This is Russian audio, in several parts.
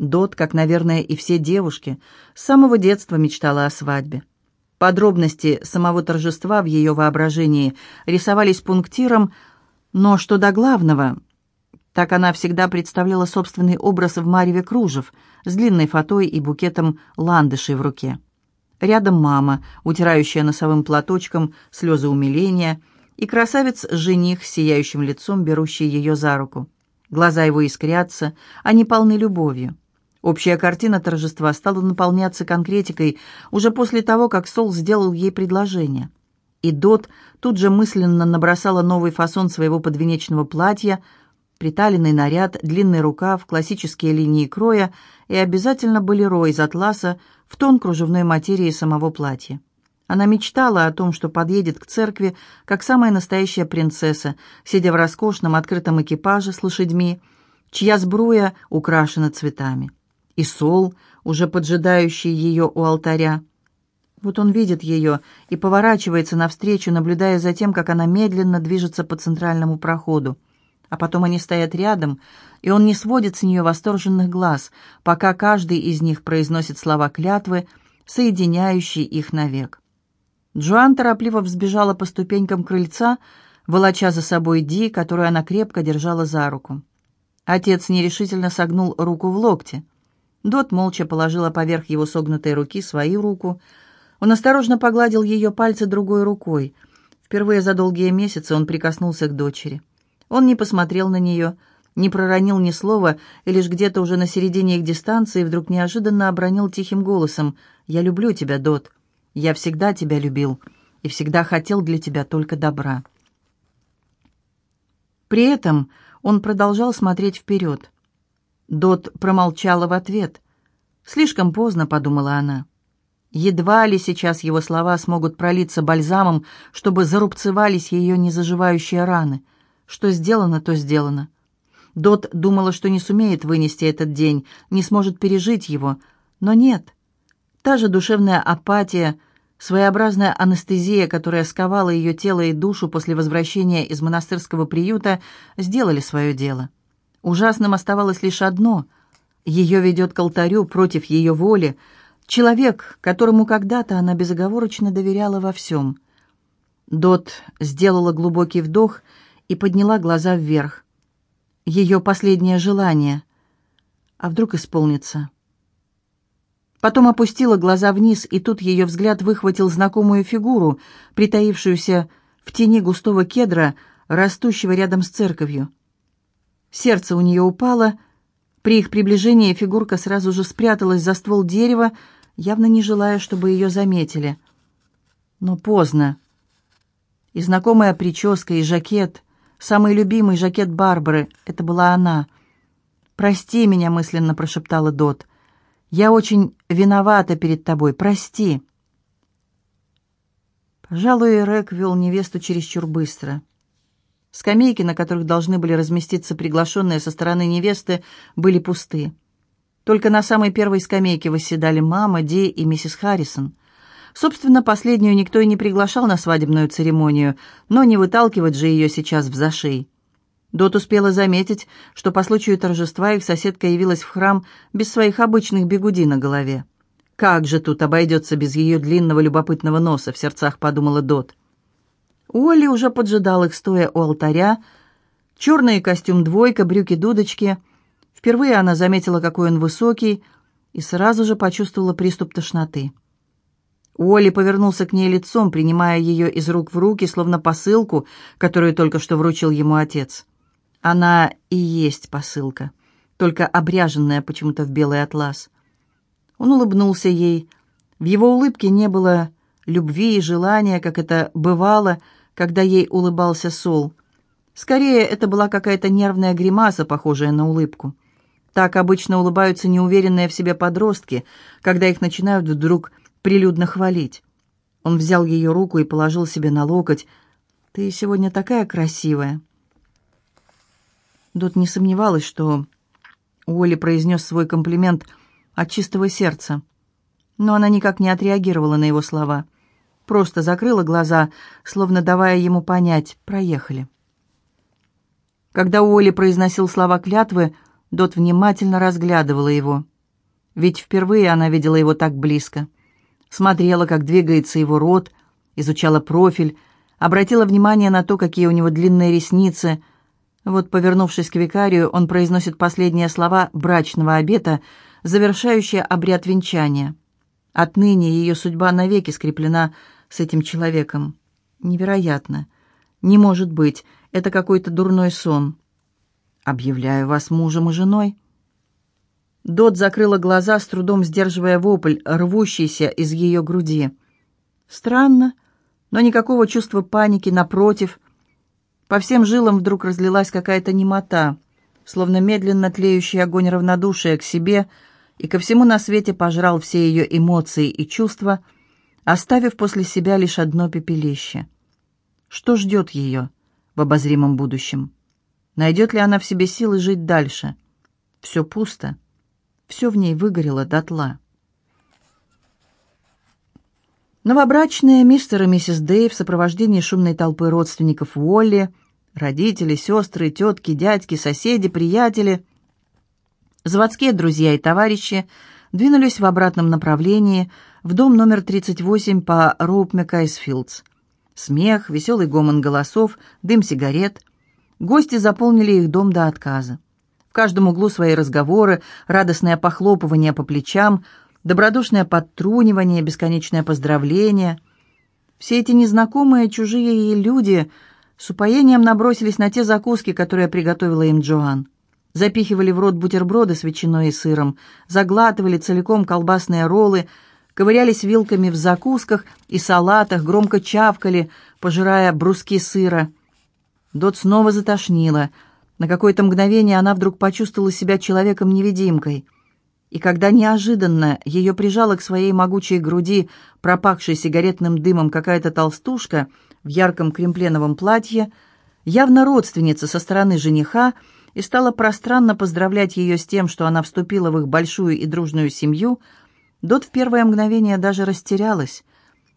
Дот, как, наверное, и все девушки, с самого детства мечтала о свадьбе. Подробности самого торжества в ее воображении рисовались пунктиром, но что до главного, так она всегда представляла собственный образ в мареве кружев с длинной фатой и букетом ландышей в руке. Рядом мама, утирающая носовым платочком слезы умиления, и красавец-жених с сияющим лицом, берущий ее за руку. Глаза его искрятся, они полны любовью. Общая картина торжества стала наполняться конкретикой уже после того, как Сол сделал ей предложение. И Дот тут же мысленно набросала новый фасон своего подвенечного платья, приталенный наряд, длинный рукав, классические линии кроя и обязательно болеро из атласа в тон кружевной материи самого платья. Она мечтала о том, что подъедет к церкви, как самая настоящая принцесса, сидя в роскошном открытом экипаже с лошадьми, чья сбруя украшена цветами и Сол, уже поджидающий ее у алтаря. Вот он видит ее и поворачивается навстречу, наблюдая за тем, как она медленно движется по центральному проходу. А потом они стоят рядом, и он не сводит с нее восторженных глаз, пока каждый из них произносит слова клятвы, соединяющие их навек. Джоан торопливо взбежала по ступенькам крыльца, волоча за собой Ди, которую она крепко держала за руку. Отец нерешительно согнул руку в локте. Дот молча положила поверх его согнутой руки свою руку. Он осторожно погладил ее пальцы другой рукой. Впервые за долгие месяцы он прикоснулся к дочери. Он не посмотрел на нее, не проронил ни слова, и лишь где-то уже на середине их дистанции вдруг неожиданно обронил тихим голосом «Я люблю тебя, Дот. Я всегда тебя любил и всегда хотел для тебя только добра». При этом он продолжал смотреть вперед. Дот промолчала в ответ. «Слишком поздно», — подумала она. Едва ли сейчас его слова смогут пролиться бальзамом, чтобы зарубцевались ее незаживающие раны. Что сделано, то сделано. Дот думала, что не сумеет вынести этот день, не сможет пережить его. Но нет. Та же душевная апатия, своеобразная анестезия, которая сковала ее тело и душу после возвращения из монастырского приюта, сделали свое дело. Ужасным оставалось лишь одно — ее ведет к алтарю против ее воли, человек, которому когда-то она безоговорочно доверяла во всем. Дот сделала глубокий вдох и подняла глаза вверх. Ее последнее желание. А вдруг исполнится? Потом опустила глаза вниз, и тут ее взгляд выхватил знакомую фигуру, притаившуюся в тени густого кедра, растущего рядом с церковью. Сердце у нее упало. При их приближении фигурка сразу же спряталась за ствол дерева, явно не желая, чтобы ее заметили. Но поздно. И знакомая прическа, и жакет, самый любимый жакет Барбары, это была она. «Прости меня», — мысленно прошептала Дот. «Я очень виновата перед тобой, прости». Пожалуй, Рек вел невесту чересчур быстро. Скамейки, на которых должны были разместиться приглашенные со стороны невесты, были пусты. Только на самой первой скамейке восседали мама, Ди и миссис Харрисон. Собственно, последнюю никто и не приглашал на свадебную церемонию, но не выталкивать же ее сейчас в зашей. Дот успела заметить, что по случаю торжества их соседка явилась в храм без своих обычных бегуди на голове. «Как же тут обойдется без ее длинного любопытного носа?» — в сердцах подумала Дот. Уолли уже поджидал их, стоя у алтаря. Черный костюм двойка, брюки дудочки. Впервые она заметила, какой он высокий, и сразу же почувствовала приступ тошноты. Уолли повернулся к ней лицом, принимая ее из рук в руки, словно посылку, которую только что вручил ему отец. Она и есть посылка, только обряженная почему-то в белый атлас. Он улыбнулся ей. В его улыбке не было любви и желания, как это бывало, — когда ей улыбался Сол. Скорее, это была какая-то нервная гримаса, похожая на улыбку. Так обычно улыбаются неуверенные в себе подростки, когда их начинают вдруг прилюдно хвалить. Он взял ее руку и положил себе на локоть. «Ты сегодня такая красивая». Дот не сомневалась, что Уолли произнес свой комплимент от чистого сердца, но она никак не отреагировала на его слова – просто закрыла глаза, словно давая ему понять «проехали». Когда Уолли произносил слова клятвы, Дот внимательно разглядывала его – ведь впервые она видела его так близко. Смотрела, как двигается его рот, изучала профиль, обратила внимание на то, какие у него длинные ресницы. Вот, повернувшись к викарию, он произносит последние слова брачного обета, завершающие обряд венчания. Отныне ее судьба навеки скреплена с этим человеком. Невероятно. Не может быть. Это какой-то дурной сон. Объявляю вас мужем и женой. Дот закрыла глаза, с трудом сдерживая вопль, рвущийся из ее груди. Странно, но никакого чувства паники, напротив. По всем жилам вдруг разлилась какая-то немота, словно медленно тлеющий огонь равнодушия к себе, и ко всему на свете пожрал все ее эмоции и чувства, оставив после себя лишь одно пепелище. Что ждет ее в обозримом будущем? Найдет ли она в себе силы жить дальше? Все пусто. Все в ней выгорело дотла. Новобрачные мистер и миссис Дэй в сопровождении шумной толпы родственников Уолли, родители, сестры, тетки, дядьки, соседи, приятели, заводские друзья и товарищи двинулись в обратном направлении в дом номер 38 по Роуп Макайсфилдс. Смех, веселый гомон голосов, дым сигарет. Гости заполнили их дом до отказа. В каждом углу свои разговоры, радостное похлопывание по плечам, добродушное подтрунивание, бесконечное поздравление. Все эти незнакомые, чужие ей люди с упоением набросились на те закуски, которые приготовила им Джоан. Запихивали в рот бутерброды с ветчиной и сыром, заглатывали целиком колбасные роллы, ковырялись вилками в закусках и салатах, громко чавкали, пожирая бруски сыра. Дот снова затошнила — на какое-то мгновение она вдруг почувствовала себя человеком-невидимкой. И когда неожиданно ее прижала к своей могучей груди, пропахшей сигаретным дымом какая-то толстушка в ярком кремпленовом платье, явно родственница со стороны жениха, и стала пространно поздравлять ее с тем, что она вступила в их большую и дружную семью, Дот в первое мгновение даже растерялась.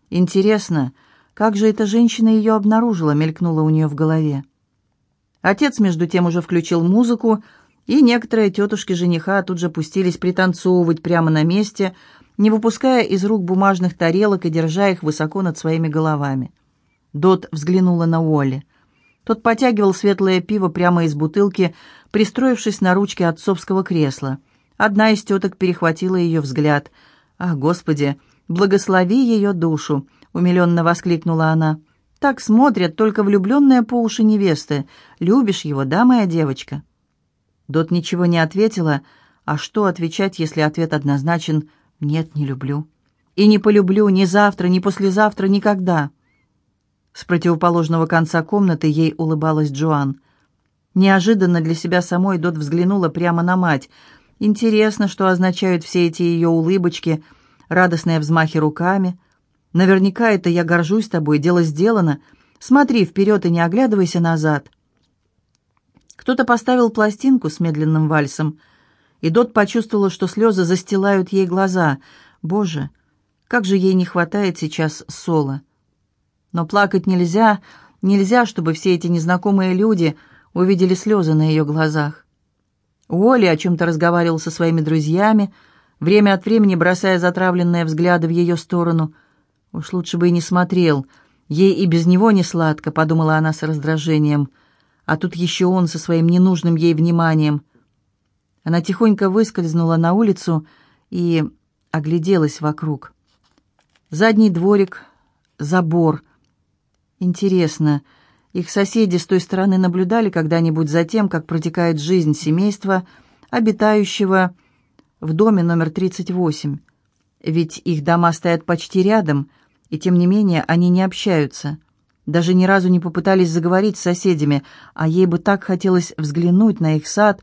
«Интересно, как же эта женщина ее обнаружила?» — мелькнула у нее в голове. Отец, между тем, уже включил музыку, и некоторые тетушки жениха тут же пустились пританцовывать прямо на месте, не выпуская из рук бумажных тарелок и держа их высоко над своими головами. Дот взглянула на Уолли. Тот потягивал светлое пиво прямо из бутылки, пристроившись на ручке отцовского кресла. Одна из теток перехватила ее взгляд. «Ах, Господи, благослови ее душу!» — умиленно воскликнула она. Так смотрят только влюбленные по уши невесты. Любишь его, да, моя девочка?» Дот ничего не ответила. А что отвечать, если ответ однозначен «нет, не люблю». «И не полюблю ни завтра, ни послезавтра, никогда». С противоположного конца комнаты ей улыбалась Джоан. Неожиданно для себя самой Дот взглянула прямо на мать. Интересно, что означают все эти ее улыбочки, радостные взмахи руками — Наверняка это я горжусь тобой, дело сделано. Смотри вперед и не оглядывайся назад». Кто-то поставил пластинку с медленным вальсом, и Дот почувствовала, что слезы застилают ей глаза. Боже, как же ей не хватает сейчас соло. Но плакать нельзя, нельзя, чтобы все эти незнакомые люди увидели слезы на ее глазах. Уолли о чем-то разговаривал со своими друзьями, время от времени бросая затравленные взгляды в ее сторону. Уж лучше бы и не смотрел. Ей и без него не сладко, подумала она с раздражением. А тут еще он со своим ненужным ей вниманием. Она тихонько выскользнула на улицу и огляделась вокруг. Задний дворик, забор. Интересно, их соседи с той стороны наблюдали когда-нибудь за тем, как протекает жизнь семейства, обитающего в доме номер 38. Ведь их дома стоят почти рядом — и тем не менее они не общаются. Даже ни разу не попытались заговорить с соседями, а ей бы так хотелось взглянуть на их сад,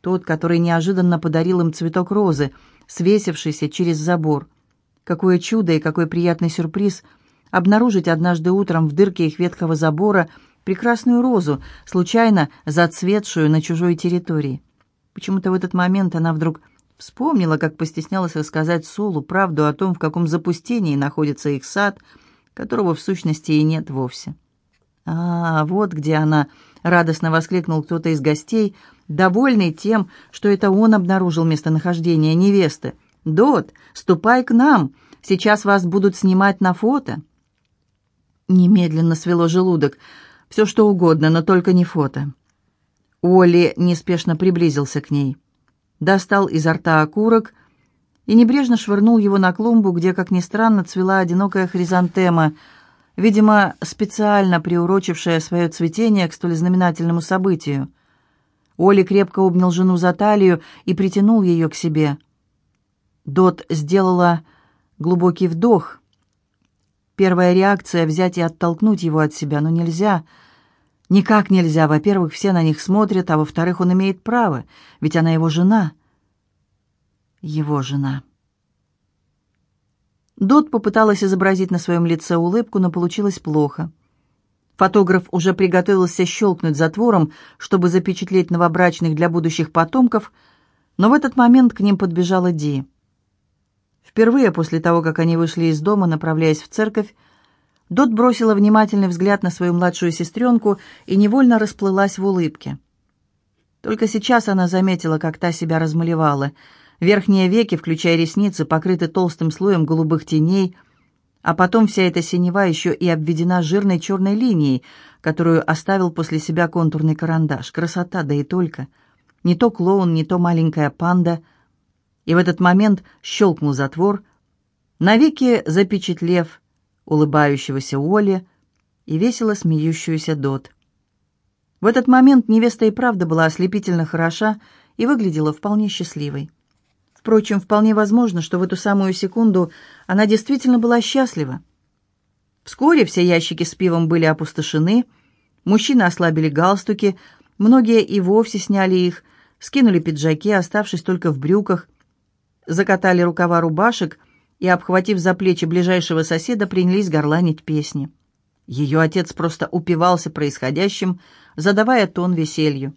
тот, который неожиданно подарил им цветок розы, свесившийся через забор. Какое чудо и какой приятный сюрприз обнаружить однажды утром в дырке их ветхого забора прекрасную розу, случайно зацветшую на чужой территории. Почему-то в этот момент она вдруг Вспомнила, как постеснялась рассказать Солу правду о том, в каком запустении находится их сад, которого в сущности и нет вовсе. «А, вот где она!» — радостно воскликнул кто-то из гостей, довольный тем, что это он обнаружил местонахождение невесты. «Дот, ступай к нам, сейчас вас будут снимать на фото». Немедленно свело желудок. Все что угодно, но только не фото. Олли неспешно приблизился к ней. Достал изо рта окурок и небрежно швырнул его на клумбу, где, как ни странно, цвела одинокая хризантема, видимо, специально приурочившая свое цветение к столь знаменательному событию. Оли крепко обнял жену за талию и притянул ее к себе. Дот сделала глубокий вдох. Первая реакция — взять и оттолкнуть его от себя, но нельзя. Никак нельзя. Во-первых, все на них смотрят, а во-вторых, он имеет право, ведь она его жена. Его жена. Дот попыталась изобразить на своем лице улыбку, но получилось плохо. Фотограф уже приготовился щелкнуть затвором, чтобы запечатлеть новобрачных для будущих потомков, но в этот момент к ним подбежала Ди. Впервые после того, как они вышли из дома, направляясь в церковь, Дот бросила внимательный взгляд на свою младшую сестренку и невольно расплылась в улыбке. Только сейчас она заметила, как та себя размалевала — Верхние веки, включая ресницы, покрыты толстым слоем голубых теней, а потом вся эта синева еще и обведена жирной черной линией, которую оставил после себя контурный карандаш. Красота, да и только. Не то клоун, не то маленькая панда. И в этот момент щелкнул затвор, навеки запечатлев улыбающегося Оли и весело смеющуюся Дот. В этот момент невеста и правда была ослепительно хороша и выглядела вполне счастливой. Впрочем, вполне возможно, что в эту самую секунду она действительно была счастлива. Вскоре все ящики с пивом были опустошены, мужчины ослабили галстуки, многие и вовсе сняли их, скинули пиджаки, оставшись только в брюках, закатали рукава рубашек и, обхватив за плечи ближайшего соседа, принялись горланить песни. Ее отец просто упивался происходящим, задавая тон веселью.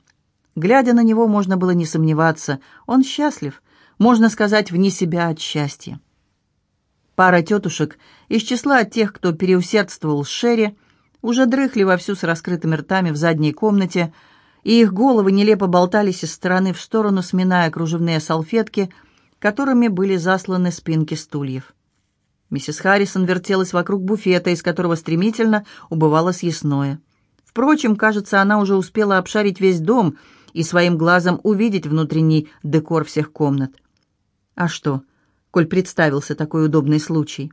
Глядя на него, можно было не сомневаться, он счастлив, можно сказать, вне себя от счастья. Пара тетушек из числа тех, кто переусердствовал с Шерри, уже дрыхли вовсю с раскрытыми ртами в задней комнате, и их головы нелепо болтались из стороны в сторону, сминая кружевные салфетки, которыми были засланы спинки стульев. Миссис Харрисон вертелась вокруг буфета, из которого стремительно убывало съестное. Впрочем, кажется, она уже успела обшарить весь дом и своим глазом увидеть внутренний декор всех комнат. А что, коль представился такой удобный случай?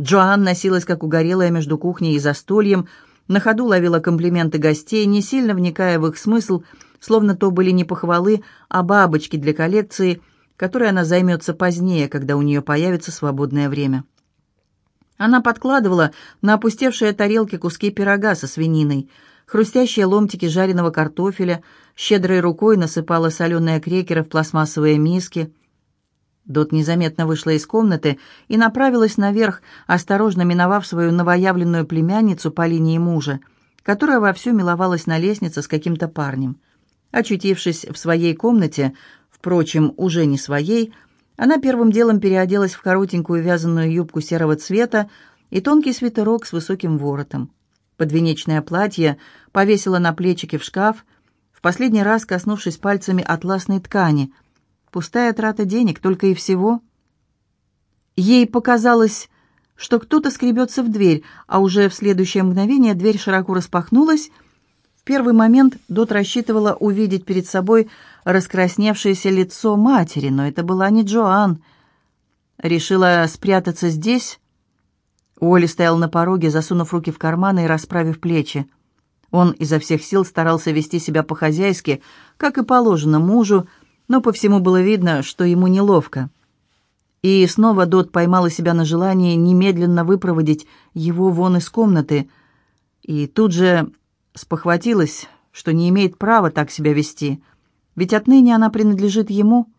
Джоан носилась, как угорелая, между кухней и застольем, на ходу ловила комплименты гостей, не сильно вникая в их смысл, словно то были не похвалы, а бабочки для коллекции, которой она займется позднее, когда у нее появится свободное время. Она подкладывала на опустевшие тарелки куски пирога со свининой, хрустящие ломтики жареного картофеля, щедрой рукой насыпала соленые крекеры в пластмассовые миски – Дот незаметно вышла из комнаты и направилась наверх, осторожно миновав свою новоявленную племянницу по линии мужа, которая вовсю миловалась на лестнице с каким-то парнем. Очутившись в своей комнате, впрочем, уже не своей, она первым делом переоделась в коротенькую вязаную юбку серого цвета и тонкий свитерок с высоким воротом. Подвенечное платье повесила на плечики в шкаф, в последний раз коснувшись пальцами атласной ткани – Пустая трата денег, только и всего. Ей показалось, что кто-то скребется в дверь, а уже в следующее мгновение дверь широко распахнулась. Первый момент Дот рассчитывала увидеть перед собой раскрасневшееся лицо матери, но это была не Джоан. Решила спрятаться здесь. Уолли стоял на пороге, засунув руки в карманы и расправив плечи. Он изо всех сил старался вести себя по-хозяйски, как и положено мужу, но по всему было видно, что ему неловко. И снова Дот поймала себя на желании немедленно выпроводить его вон из комнаты, и тут же спохватилась, что не имеет права так себя вести, ведь отныне она принадлежит ему.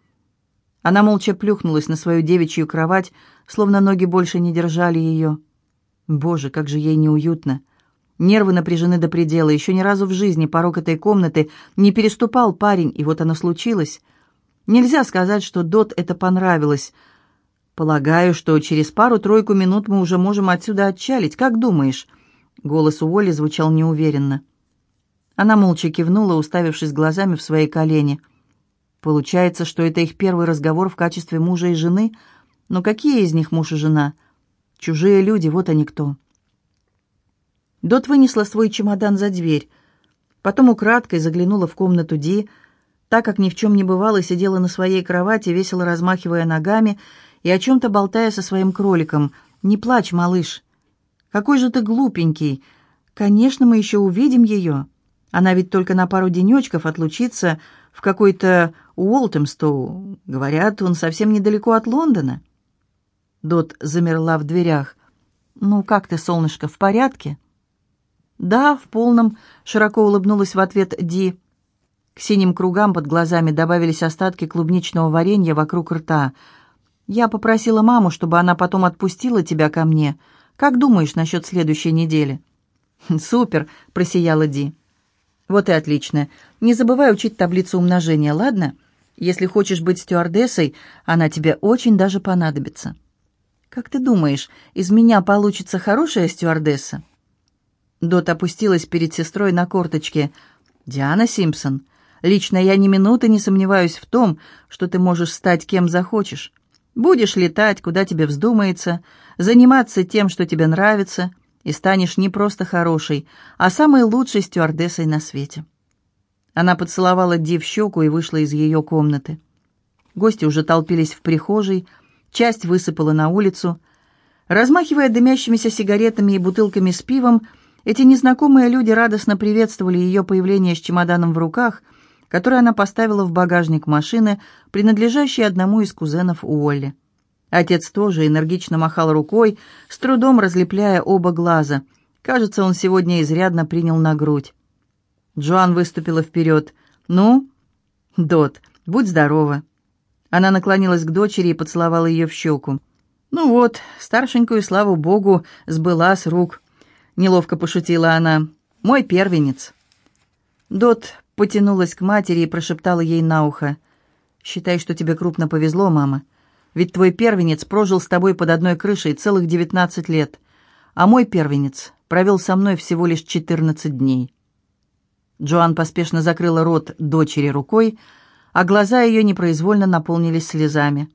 Она молча плюхнулась на свою девичью кровать, словно ноги больше не держали ее. Боже, как же ей неуютно. Нервы напряжены до предела. Еще ни разу в жизни порог этой комнаты не переступал парень, и вот оно случилось — Нельзя сказать, что Дот это понравилось. Полагаю, что через пару-тройку минут мы уже можем отсюда отчалить. Как думаешь?» Голос Уолли звучал неуверенно. Она молча кивнула, уставившись глазами в свои колени. Получается, что это их первый разговор в качестве мужа и жены? Но какие из них муж и жена? Чужие люди, вот они кто. Дот вынесла свой чемодан за дверь. Потом украдкой заглянула в комнату Ди, так как ни в чем не бывало, сидела на своей кровати, весело размахивая ногами и о чем-то болтая со своим кроликом. «Не плачь, малыш. Какой же ты глупенький. Конечно, мы еще увидим ее. Она ведь только на пару денечков отлучится в какой-то Уолтемстоу. Говорят, он совсем недалеко от Лондона». Дот замерла в дверях. «Ну, как ты, солнышко, в порядке?» «Да, в полном», — широко улыбнулась в ответ Ди. К синим кругам под глазами добавились остатки клубничного варенья вокруг рта. «Я попросила маму, чтобы она потом отпустила тебя ко мне. Как думаешь насчет следующей недели?» «Супер!» — просияла Ди. «Вот и отлично. Не забывай учить таблицу умножения, ладно? Если хочешь быть стюардессой, она тебе очень даже понадобится». «Как ты думаешь, из меня получится хорошая стюардесса?» Дот опустилась перед сестрой на корточки. «Диана Симпсон, лично я ни минуты не сомневаюсь в том, что ты можешь стать кем захочешь. Будешь летать, куда тебе вздумается, заниматься тем, что тебе нравится, и станешь не просто хорошей, а самой лучшей стюардессой на свете». Она поцеловала Ди в щеку и вышла из ее комнаты. Гости уже толпились в прихожей, часть высыпала на улицу. Размахивая дымящимися сигаретами и бутылками с пивом, эти незнакомые люди радостно приветствовали ее появление с чемоданом в руках, который она поставила в багажник машины, принадлежащей одному из кузенов Уолли. Отец тоже энергично махал рукой, с трудом разлепляя оба глаза. Кажется, он сегодня изрядно принял на грудь. Джоан выступила вперед. «Ну?» «Дот, будь здорова». Она наклонилась к дочери и поцеловала ее в щеку. «Ну вот, старшенькую, слава богу, сбыла с рук». Неловко пошутила она. «Мой первенец». Дот потянулась к матери и прошептала ей на ухо. «Считай, что тебе крупно повезло, мама. Ведь твой первенец прожил с тобой под одной крышей целых девятнадцать лет, а мой первенец провел со мной всего лишь четырнадцать дней». Джоан поспешно закрыла рот дочери рукой, а глаза ее непроизвольно наполнились слезами.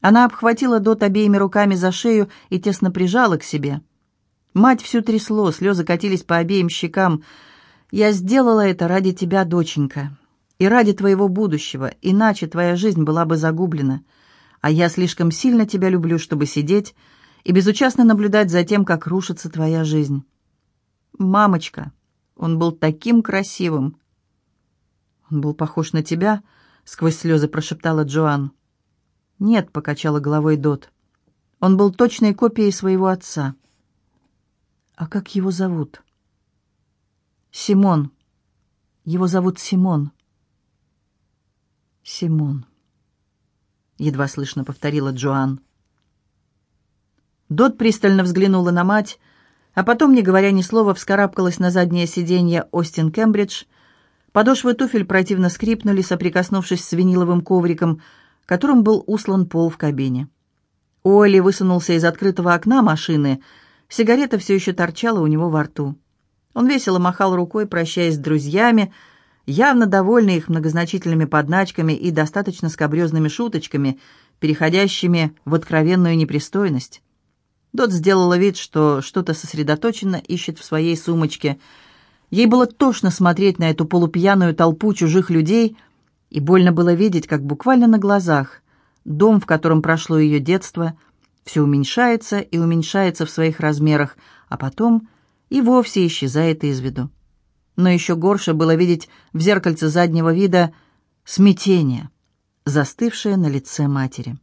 Она обхватила Дот обеими руками за шею и тесно прижала к себе. Мать всю трясло, слезы катились по обеим щекам. «Я сделала это ради тебя, доченька, и ради твоего будущего, иначе твоя жизнь была бы загублена. А я слишком сильно тебя люблю, чтобы сидеть и безучастно наблюдать за тем, как рушится твоя жизнь». «Мамочка, он был таким красивым!» «Он был похож на тебя?» — сквозь слезы прошептала Джоан. «Нет», — покачала головой Дот. «Он был точной копией своего отца». А как его зовут? Симон. Его зовут Симон. Симон. Едва слышно повторила Джоан. Дот пристально взглянула на мать, а потом, не говоря ни слова, вскарабкалась на заднее сиденье Остин Кембридж. Подошвы туфель противно скрипнули, соприкоснувшись с виниловым ковриком, которым был услан пол в кабине. Уолли высунулся из открытого окна машины — Сигарета все еще торчала у него во рту. Он весело махал рукой, прощаясь с друзьями, явно довольный их многозначительными подначками и достаточно скобрезными шуточками, переходящими в откровенную непристойность. Дот сделала вид, что что-то сосредоточенно ищет в своей сумочке. Ей было тошно смотреть на эту полупьяную толпу чужих людей, и больно было видеть, как буквально на глазах дом, в котором прошло ее детство — все уменьшается и уменьшается в своих размерах, а потом и вовсе исчезает из виду. Но еще горше было видеть в зеркальце заднего вида смятение, застывшее на лице матери.